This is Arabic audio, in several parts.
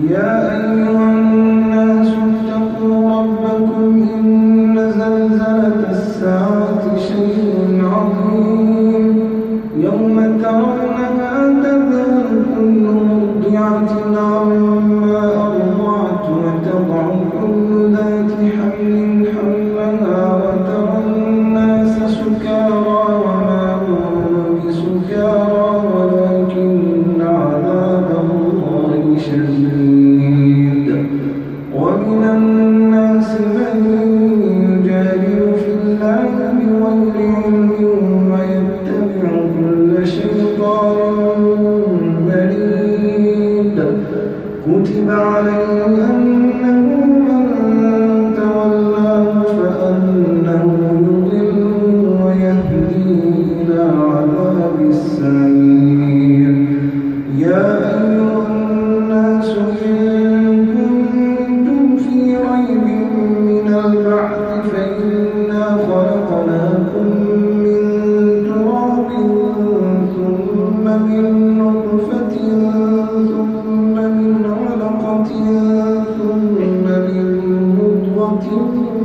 يا أيها الناس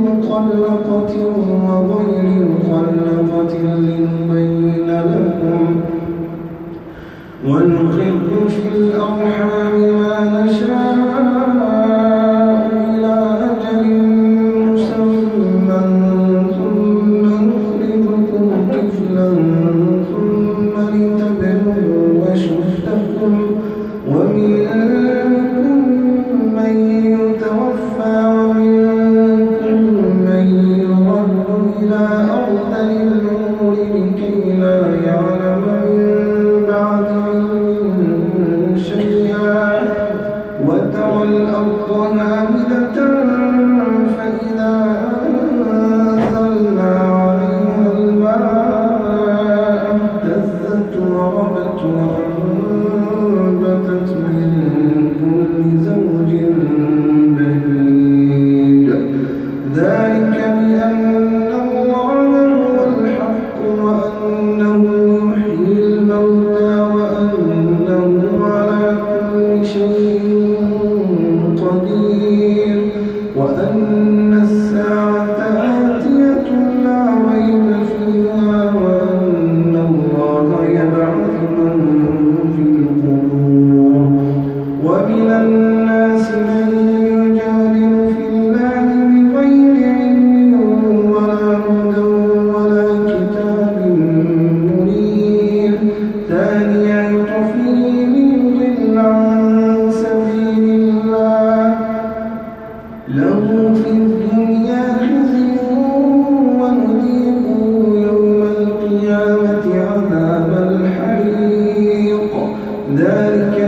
مخلقة وغير مخلقة لنبين لكم. ونقر في الأرحام وتولى الله ذلك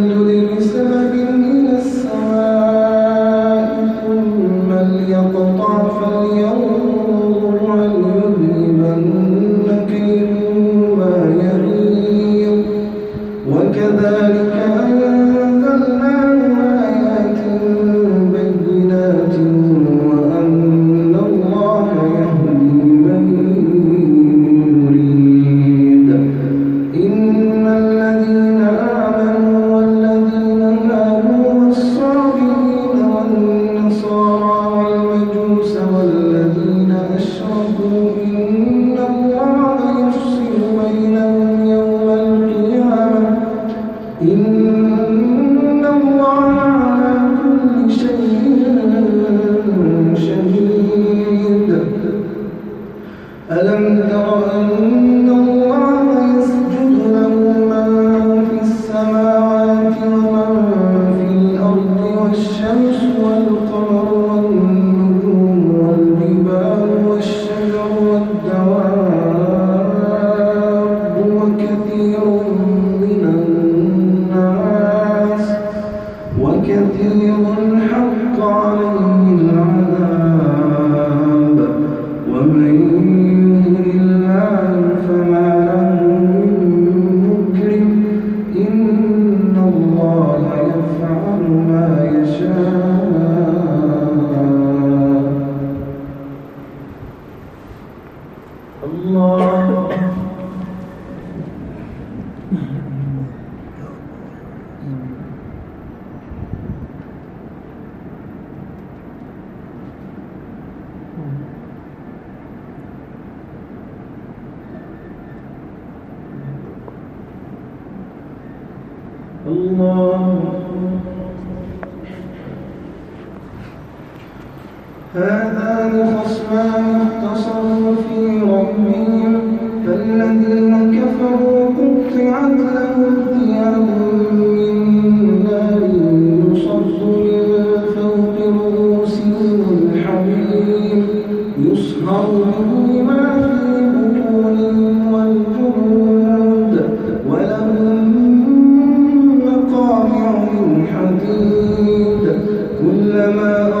الله هذان خصمان اختصروا في ربهم فالذين كفروا قطعت لهم كما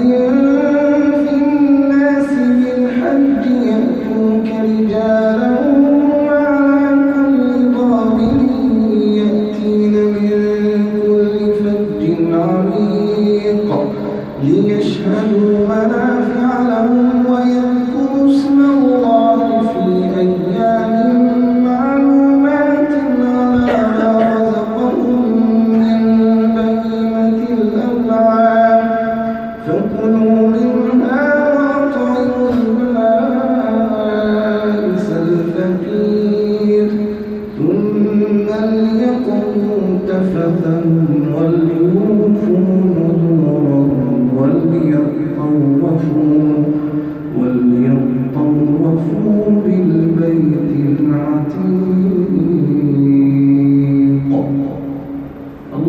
You. كافة والإنسان